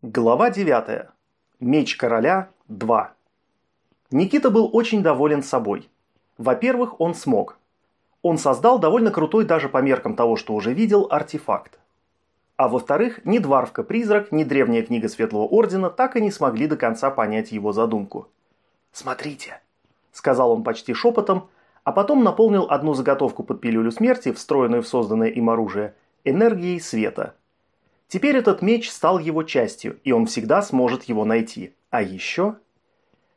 Глава 9. Меч короля 2. Никита был очень доволен собой. Во-первых, он смог. Он создал довольно крутой даже по меркам того, что уже видел, артефакт. А во-вторых, ни Дварвка-призрак, ни древняя книга Светлого Ордена так и не смогли до конца понять его задумку. «Смотрите», – сказал он почти шепотом, а потом наполнил одну заготовку под пилюлю смерти, встроенную в созданное им оружие, энергией света – Теперь этот меч стал его частью, и он всегда сможет его найти. А еще...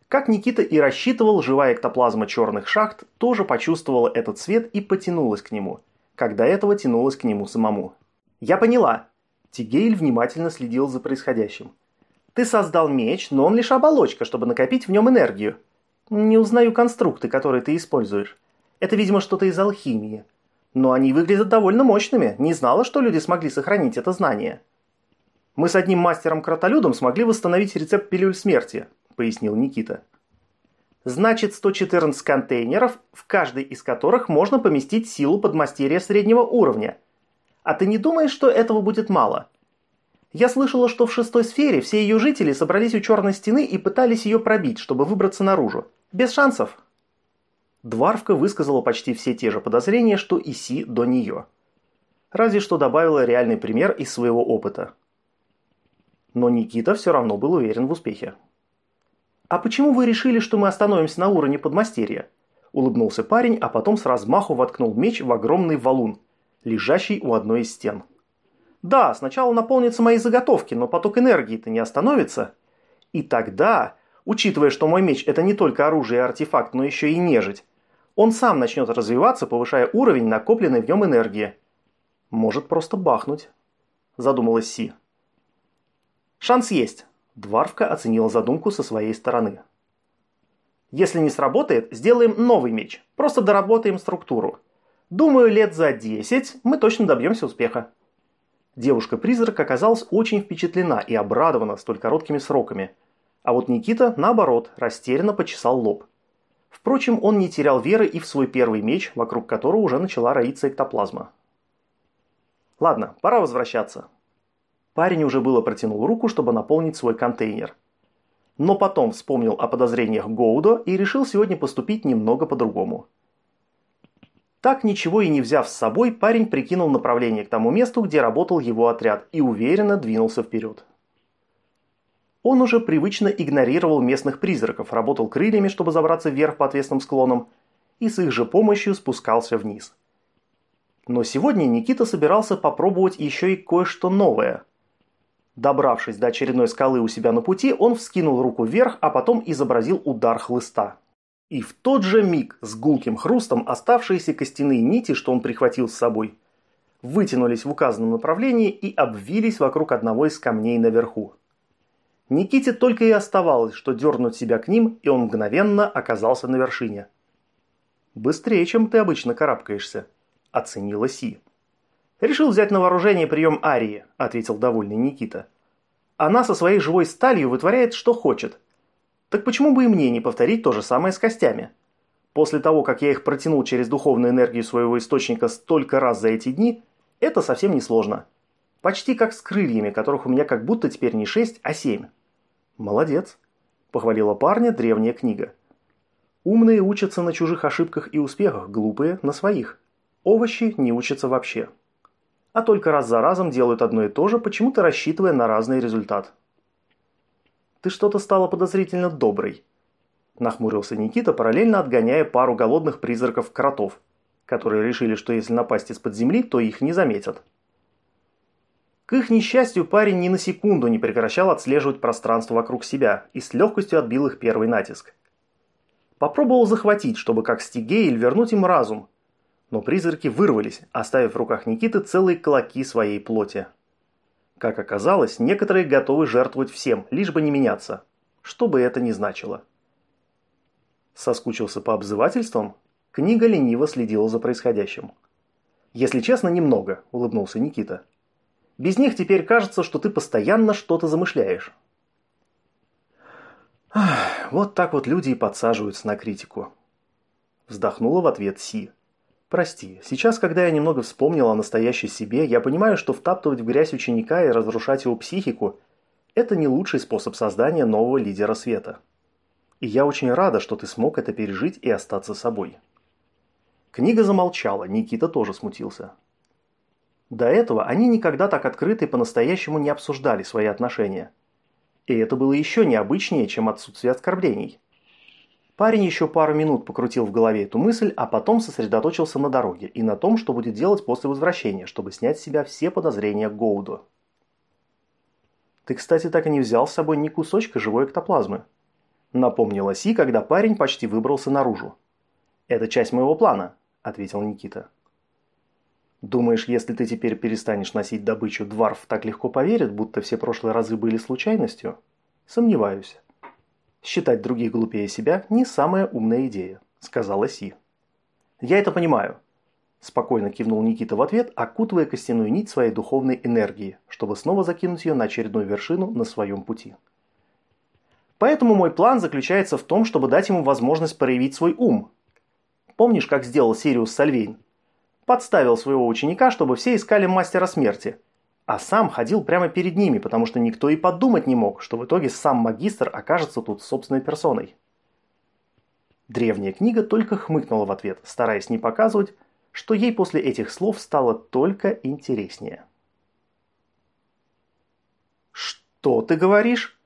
Как Никита и рассчитывал, живая эктоплазма черных шахт тоже почувствовала этот свет и потянулась к нему, когда этого тянулась к нему самому. «Я поняла». Тигейль внимательно следил за происходящим. «Ты создал меч, но он лишь оболочка, чтобы накопить в нем энергию. Не узнаю конструкты, которые ты используешь. Это, видимо, что-то из алхимии. Но они выглядят довольно мощными. Не знала, что люди смогли сохранить это знание. Мы с одним мастером-кротолюдом смогли восстановить рецепт пилюль смерти, пояснил Никита. Значит, 114 контейнеров, в каждый из которых можно поместить силу подмастерья среднего уровня. А ты не думаешь, что этого будет мало? Я слышала, что в шестой сфере все ее жители собрались у черной стены и пытались ее пробить, чтобы выбраться наружу. Без шансов. Дварвка высказала почти все те же подозрения, что и Си до нее. Разве что добавила реальный пример из своего опыта. Но Никита все равно был уверен в успехе. «А почему вы решили, что мы остановимся на уровне подмастерья?» Улыбнулся парень, а потом с размаху воткнул меч в огромный валун, лежащий у одной из стен. «Да, сначала наполнятся мои заготовки, но поток энергии-то не остановится. И тогда, учитывая, что мой меч это не только оружие и артефакт, но еще и нежить, он сам начнет развиваться, повышая уровень накопленной в нем энергии. Может просто бахнуть, задумалась Си. Шанс есть. Дварвка оценила задумку со своей стороны. Если не сработает, сделаем новый меч. Просто доработаем структуру. Думаю, лет за 10 мы точно добьемся успеха. Девушка-призрак оказалась очень впечатлена и обрадована столь короткими сроками. А вот Никита, наоборот, растерянно почесал лоб. Впрочем, он не терял веры и в свой первый меч, вокруг которого уже начала роиться эктоплазма. Ладно, пора возвращаться. Парень уже было протянул руку, чтобы наполнить свой контейнер. Но потом вспомнил о подозрениях Гоудо и решил сегодня поступить немного по-другому. Так ничего и не взяв с собой, парень прикинул направление к тому месту, где работал его отряд, и уверенно двинулся вперед. Он уже привычно игнорировал местных призраков, работал крыльями, чтобы забраться вверх по отвесным склонам, и с их же помощью спускался вниз. Но сегодня Никита собирался попробовать еще и кое-что новое. Добравшись до очередной скалы у себя на пути, он вскинул руку вверх, а потом изобразил удар хлыста. И в тот же миг с гулким хрустом оставшиеся костяные нити, что он прихватил с собой, вытянулись в указанном направлении и обвились вокруг одного из камней наверху. Никите только и оставалось, что дернуть себя к ним, и он мгновенно оказался на вершине. «Быстрее, чем ты обычно карабкаешься», – оценила Си. «Решил взять на вооружение прием Арии», – ответил довольный Никита. «Она со своей живой сталью вытворяет, что хочет. Так почему бы и мне не повторить то же самое с костями? После того, как я их протянул через духовную энергию своего источника столько раз за эти дни, это совсем не сложно. Почти как с крыльями, которых у меня как будто теперь не шесть, а семь». «Молодец», – похвалила парня древняя книга. «Умные учатся на чужих ошибках и успехах, глупые – на своих. Овощи не учатся вообще. А только раз за разом делают одно и то же, почему-то рассчитывая на разный результат». «Ты что-то стала подозрительно доброй», – нахмурился Никита, параллельно отгоняя пару голодных призраков-кротов, которые решили, что если напасть из-под земли, то их не заметят. К их несчастью, парень ни на секунду не прекращал отслеживать пространство вокруг себя и с легкостью отбил их первый натиск. Попробовал захватить, чтобы как Стигейль вернуть им разум, но призраки вырвались, оставив в руках Никиты целые клоки своей плоти. Как оказалось, некоторые готовы жертвовать всем, лишь бы не меняться, что бы это ни значило. Соскучился по обзывательствам? Книга лениво следила за происходящим. «Если честно, немного», – улыбнулся Никита. Без них теперь кажется, что ты постоянно что-то замышляешь. вот так вот люди и подсаживаются на критику. Вздохнула в ответ Си. Прости, сейчас, когда я немного вспомнил о настоящей себе, я понимаю, что втаптывать в грязь ученика и разрушать его психику это не лучший способ создания нового лидера света. И я очень рада, что ты смог это пережить и остаться собой. Книга замолчала, Никита тоже смутился. До этого они никогда так открыто и по-настоящему не обсуждали свои отношения. И это было еще необычнее, чем отсутствие оскорблений. Парень еще пару минут покрутил в голове эту мысль, а потом сосредоточился на дороге и на том, что будет делать после возвращения, чтобы снять с себя все подозрения Гоуду. «Ты, кстати, так и не взял с собой ни кусочка живой эктоплазмы», напомнила Си, когда парень почти выбрался наружу. «Это часть моего плана», – ответил Никита. «Думаешь, если ты теперь перестанешь носить добычу, Дварф так легко поверит, будто все прошлые разы были случайностью?» «Сомневаюсь». «Считать других глупее себя – не самая умная идея», – сказала Си. «Я это понимаю», – спокойно кивнул Никита в ответ, окутывая костяную нить своей духовной энергии, чтобы снова закинуть ее на очередную вершину на своем пути. Поэтому мой план заключается в том, чтобы дать ему возможность проявить свой ум. Помнишь, как сделал Сириус Сальвейн? Подставил своего ученика, чтобы все искали мастера смерти – а сам ходил прямо перед ними, потому что никто и подумать не мог, что в итоге сам магистр окажется тут собственной персоной. Древняя книга только хмыкнула в ответ, стараясь не показывать, что ей после этих слов стало только интереснее. «Что ты говоришь?»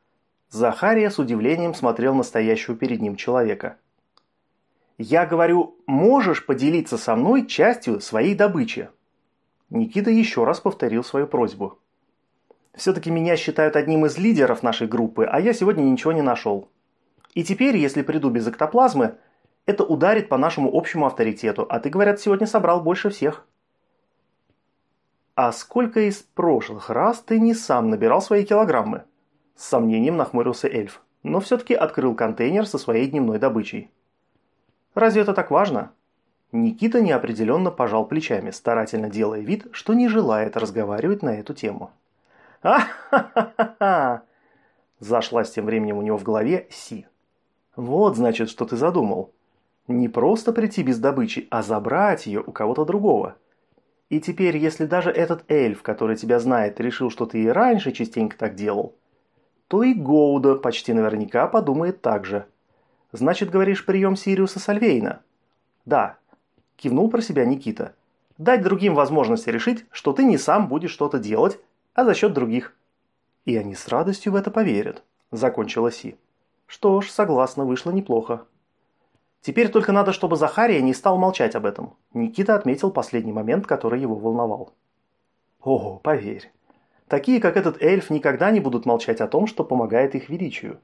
Захария с удивлением смотрел на стоящего перед ним человека. «Я говорю, можешь поделиться со мной частью своей добычи?» Никита еще раз повторил свою просьбу. «Все-таки меня считают одним из лидеров нашей группы, а я сегодня ничего не нашел. И теперь, если приду без эктоплазмы, это ударит по нашему общему авторитету, а ты, говорят, сегодня собрал больше всех». «А сколько из прошлых раз ты не сам набирал свои килограммы?» С сомнением нахмурился эльф, но все-таки открыл контейнер со своей дневной добычей. «Разве это так важно?» Никита неопределенно пожал плечами, старательно делая вид, что не желает разговаривать на эту тему. «А-ха-ха-ха-ха!» Зашлась тем временем у него в голове Си. «Вот, значит, что ты задумал. Не просто прийти без добычи, а забрать ее у кого-то другого. И теперь, если даже этот эльф, который тебя знает, решил, что ты и раньше частенько так делал, то и Гоуда почти наверняка подумает так же. Значит, говоришь, прием Сириуса Сальвейна?» «Да, – кивнул про себя Никита. «Дать другим возможность решить, что ты не сам будешь что-то делать, а за счет других». «И они с радостью в это поверят», – закончила Си. «Что ж, согласна, вышло неплохо». Теперь только надо, чтобы Захария не стал молчать об этом. Никита отметил последний момент, который его волновал. Ого, поверь. Такие, как этот эльф, никогда не будут молчать о том, что помогает их величию.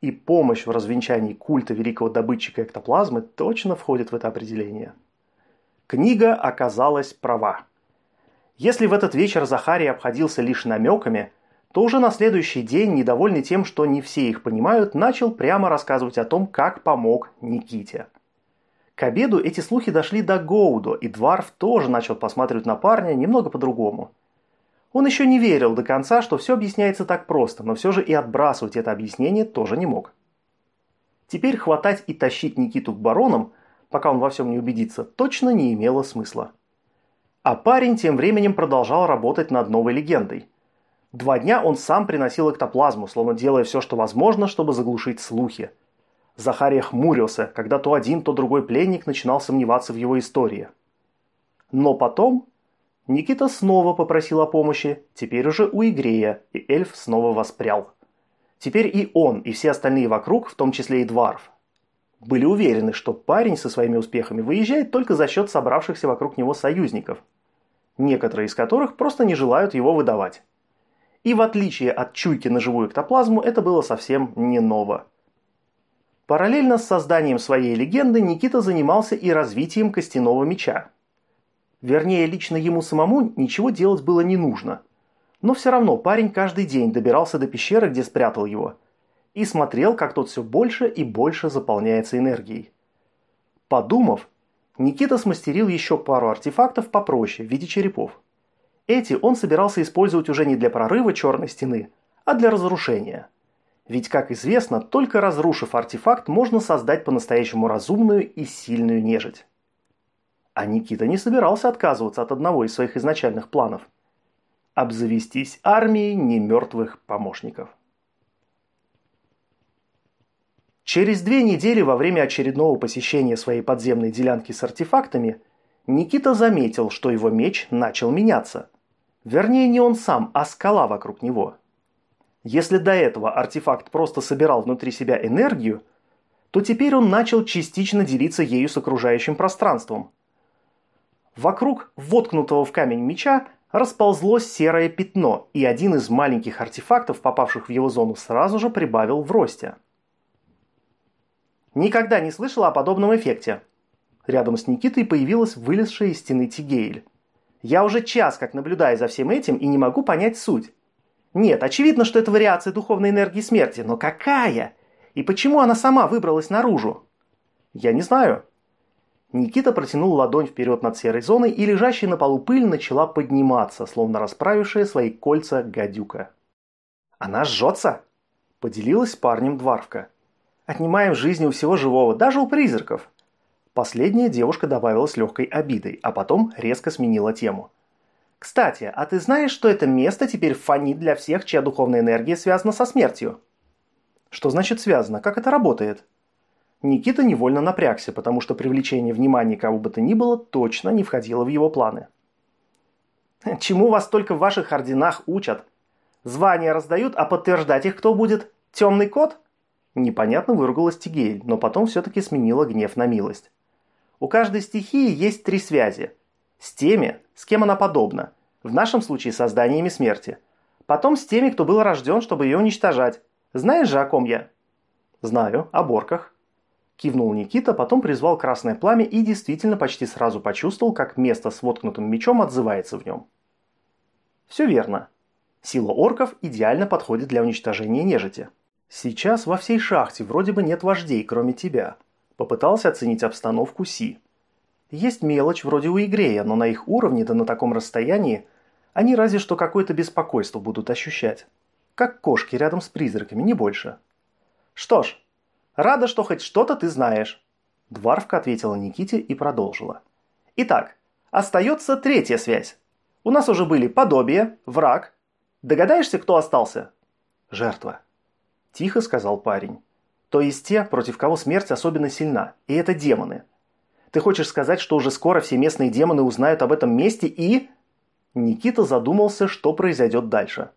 И помощь в развенчании культа великого добытчика эктоплазмы точно входит в это определение. Книга оказалась права. Если в этот вечер Захарий обходился лишь намеками, то уже на следующий день, недовольный тем, что не все их понимают, начал прямо рассказывать о том, как помог Никите. К обеду эти слухи дошли до Гоудо, и Дварф тоже начал посматривать на парня немного по-другому. Он еще не верил до конца, что все объясняется так просто, но все же и отбрасывать это объяснение тоже не мог. Теперь хватать и тащить Никиту к баронам пока он во всем не убедится, точно не имело смысла. А парень тем временем продолжал работать над новой легендой. Два дня он сам приносил эктоплазму, словно делая все, что возможно, чтобы заглушить слухи. Захария хмурился, когда то один, то другой пленник начинал сомневаться в его истории. Но потом Никита снова попросил о помощи, теперь уже у Игрея, и эльф снова воспрял. Теперь и он, и все остальные вокруг, в том числе и Дварф, были уверены, что парень со своими успехами выезжает только за счет собравшихся вокруг него союзников, некоторые из которых просто не желают его выдавать. И в отличие от чуйки на живую эктоплазму, это было совсем не ново. Параллельно с созданием своей легенды Никита занимался и развитием костяного меча. Вернее, лично ему самому ничего делать было не нужно. Но все равно парень каждый день добирался до пещеры, где спрятал его – и смотрел, как тот все больше и больше заполняется энергией. Подумав, Никита смастерил еще пару артефактов попроще в виде черепов. Эти он собирался использовать уже не для прорыва черной стены, а для разрушения. Ведь, как известно, только разрушив артефакт, можно создать по-настоящему разумную и сильную нежить. А Никита не собирался отказываться от одного из своих изначальных планов. обзавестись армией немертвых помощников. Через две недели во время очередного посещения своей подземной делянки с артефактами Никита заметил, что его меч начал меняться. Вернее, не он сам, а скала вокруг него. Если до этого артефакт просто собирал внутри себя энергию, то теперь он начал частично делиться ею с окружающим пространством. Вокруг воткнутого в камень меча расползлось серое пятно, и один из маленьких артефактов, попавших в его зону, сразу же прибавил в росте. Никогда не слышала о подобном эффекте. Рядом с Никитой появилась вылезшая из стены Тигейль. Я уже час как наблюдаю за всем этим и не могу понять суть. Нет, очевидно, что это вариация духовной энергии смерти, но какая? И почему она сама выбралась наружу? Я не знаю. Никита протянул ладонь вперед над серой зоной, и лежащая на полу пыль начала подниматься, словно расправившая свои кольца гадюка. «Она жжется!» – поделилась парнем Дварвка. «Отнимаем жизни у всего живого, даже у призраков!» Последняя девушка добавила с легкой обидой, а потом резко сменила тему. «Кстати, а ты знаешь, что это место теперь фонит для всех, чья духовная энергия связана со смертью?» «Что значит связано? Как это работает?» Никита невольно напрягся, потому что привлечение внимания кого бы то ни было точно не входило в его планы. «Чему вас только в ваших орденах учат? Звания раздают, а подтверждать их кто будет? Темный кот?» Непонятно выругалась Тигель, но потом все-таки сменила гнев на милость. У каждой стихии есть три связи. С теми, с кем она подобна. В нашем случае созданиями смерти. Потом с теми, кто был рожден, чтобы ее уничтожать. Знаешь же, о ком я? Знаю, о борках. Кивнул Никита, потом призвал красное пламя и действительно почти сразу почувствовал, как место с воткнутым мечом отзывается в нем. Все верно. Сила орков идеально подходит для уничтожения нежити. Сейчас во всей шахте вроде бы нет вождей, кроме тебя. Попытался оценить обстановку Си. Есть мелочь вроде у Игрея, но на их уровне да на таком расстоянии они разве что какое-то беспокойство будут ощущать. Как кошки рядом с призраками, не больше. Что ж, Рада, что хоть что-то ты знаешь». Дварфка ответила Никите и продолжила. «Итак, остается третья связь. У нас уже были подобие, враг. Догадаешься, кто остался?» «Жертва», – тихо сказал парень. «То есть те, против кого смерть особенно сильна, и это демоны. Ты хочешь сказать, что уже скоро все местные демоны узнают об этом месте и...» Никита задумался, что произойдет дальше.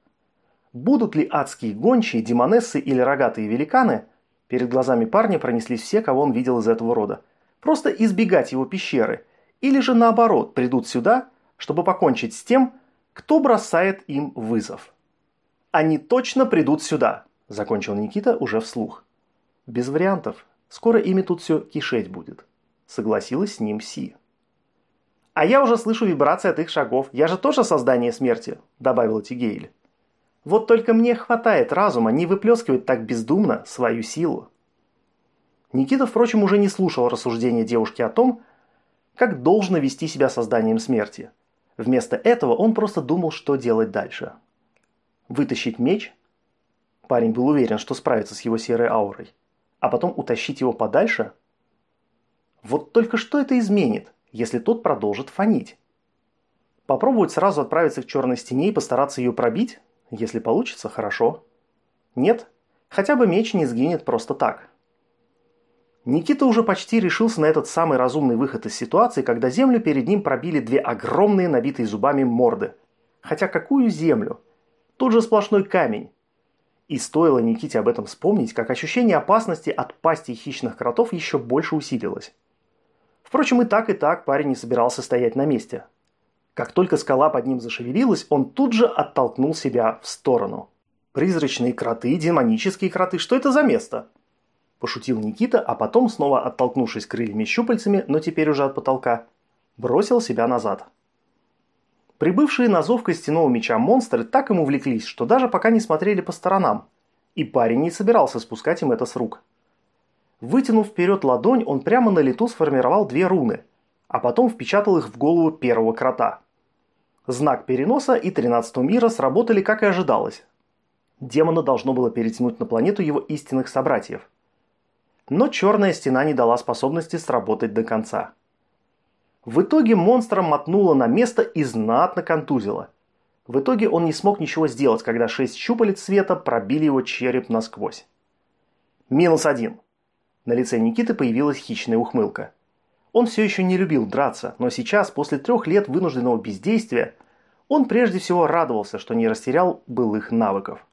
Будут ли адские гончие, демонессы или рогатые великаны – Перед глазами парня пронеслись все, кого он видел из этого рода. Просто избегать его пещеры. Или же наоборот, придут сюда, чтобы покончить с тем, кто бросает им вызов. «Они точно придут сюда», – закончил Никита уже вслух. «Без вариантов. Скоро ими тут все кишеть будет», – согласилась с ним Си. «А я уже слышу вибрации от их шагов. Я же тоже создание смерти», – добавила Тигейль. Вот только мне хватает разума не выплескивать так бездумно свою силу. Никита, впрочем, уже не слушал рассуждения девушки о том, как должно вести себя созданием смерти. Вместо этого он просто думал, что делать дальше. Вытащить меч? Парень был уверен, что справится с его серой аурой. А потом утащить его подальше? Вот только что это изменит, если тот продолжит фонить? Попробовать сразу отправиться к черной стене и постараться ее пробить? Если получится, хорошо. Нет, хотя бы меч не сгинет просто так. Никита уже почти решился на этот самый разумный выход из ситуации, когда землю перед ним пробили две огромные набитые зубами морды. Хотя какую землю? Тут же сплошной камень. И стоило Никите об этом вспомнить, как ощущение опасности от пасти хищных кротов еще больше усилилось. Впрочем, и так, и так парень не собирался стоять на месте. Как только скала под ним зашевелилась, он тут же оттолкнул себя в сторону. «Призрачные кроты, демонические кроты, что это за место?» Пошутил Никита, а потом, снова оттолкнувшись крыльями щупальцами, но теперь уже от потолка, бросил себя назад. Прибывшие на зов костяного меча монстры так ему увлеклись, что даже пока не смотрели по сторонам, и парень не собирался спускать им это с рук. Вытянув вперед ладонь, он прямо на лету сформировал две руны, а потом впечатал их в голову первого крота. Знак переноса и 13 мира сработали, как и ожидалось. Демона должно было перетянуть на планету его истинных собратьев. Но черная стена не дала способности сработать до конца. В итоге монстра мотнуло на место и знатно контузило. В итоге он не смог ничего сделать, когда шесть щупалец света пробили его череп насквозь. Минус один. На лице Никиты появилась хищная ухмылка. Он все еще не любил драться, но сейчас, после трех лет вынужденного бездействия, он прежде всего радовался, что не растерял былых навыков.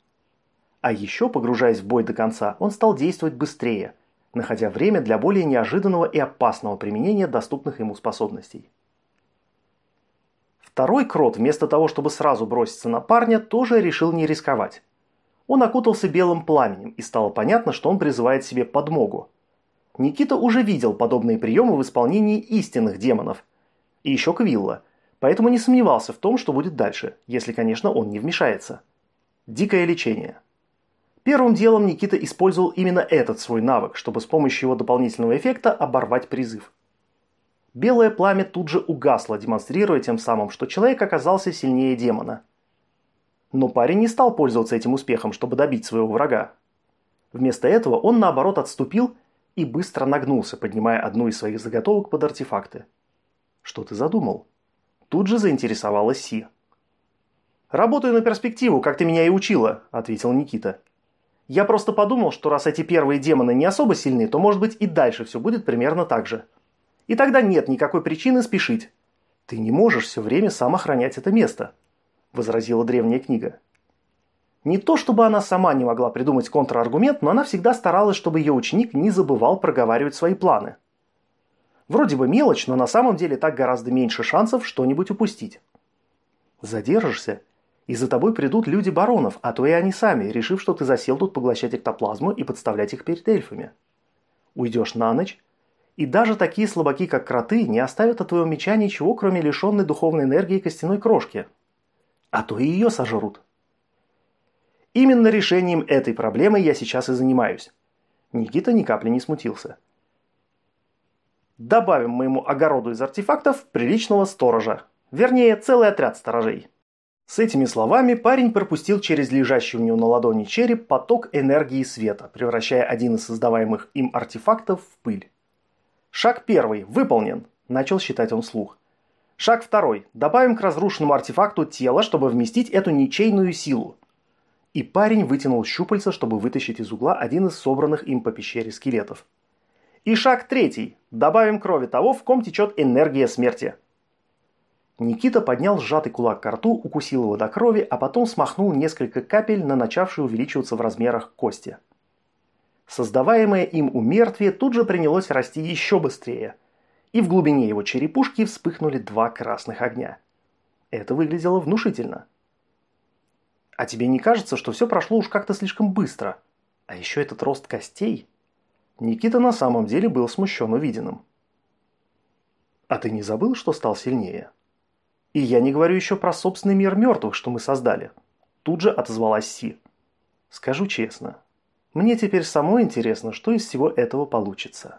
А еще, погружаясь в бой до конца, он стал действовать быстрее, находя время для более неожиданного и опасного применения доступных ему способностей. Второй крот, вместо того, чтобы сразу броситься на парня, тоже решил не рисковать. Он окутался белым пламенем, и стало понятно, что он призывает себе подмогу. Никита уже видел подобные приемы в исполнении истинных демонов. И еще Квилла – поэтому не сомневался в том, что будет дальше, если, конечно, он не вмешается. Дикое лечение. Первым делом Никита использовал именно этот свой навык, чтобы с помощью его дополнительного эффекта оборвать призыв. Белое пламя тут же угасло, демонстрируя тем самым, что человек оказался сильнее демона. Но парень не стал пользоваться этим успехом, чтобы добить своего врага. Вместо этого он наоборот отступил и быстро нагнулся, поднимая одну из своих заготовок под артефакты. «Что ты задумал?» Тут же заинтересовалась Си. «Работаю на перспективу, как ты меня и учила», – ответил Никита. «Я просто подумал, что раз эти первые демоны не особо сильны, то, может быть, и дальше все будет примерно так же. И тогда нет никакой причины спешить. Ты не можешь все время сам охранять это место», – возразила древняя книга. Не то, чтобы она сама не могла придумать контраргумент, но она всегда старалась, чтобы ее ученик не забывал проговаривать свои планы – Вроде бы мелочь, но на самом деле так гораздо меньше шансов что-нибудь упустить. Задержишься, и за тобой придут люди баронов, а то и они сами, решив, что ты засел тут поглощать эктоплазму и подставлять их перед эльфами. Уйдешь на ночь, и даже такие слабаки, как кроты, не оставят от твоего меча ничего, кроме лишенной духовной энергии костяной крошки. А то и ее сожрут. Именно решением этой проблемы я сейчас и занимаюсь. Никита ни капли не смутился. Добавим моему огороду из артефактов приличного сторожа. Вернее, целый отряд сторожей. С этими словами парень пропустил через лежащий у него на ладони череп поток энергии света, превращая один из создаваемых им артефактов в пыль. Шаг первый выполнен, начал считать он вслух. Шаг второй. Добавим к разрушенному артефакту тело, чтобы вместить эту ничейную силу. И парень вытянул щупальца, чтобы вытащить из угла один из собранных им по пещере скелетов. И шаг третий. Добавим крови того, в ком течет энергия смерти. Никита поднял сжатый кулак к рту, укусил его до крови, а потом смахнул несколько капель на начавшие увеличиваться в размерах кости. Создаваемое им умертвие тут же принялось расти еще быстрее, и в глубине его черепушки вспыхнули два красных огня. Это выглядело внушительно. А тебе не кажется, что все прошло уж как-то слишком быстро? А еще этот рост костей – Никита на самом деле был смущен увиденным. «А ты не забыл, что стал сильнее?» «И я не говорю еще про собственный мир мертвых, что мы создали». Тут же отозвалась Си. «Скажу честно, мне теперь самой интересно, что из всего этого получится».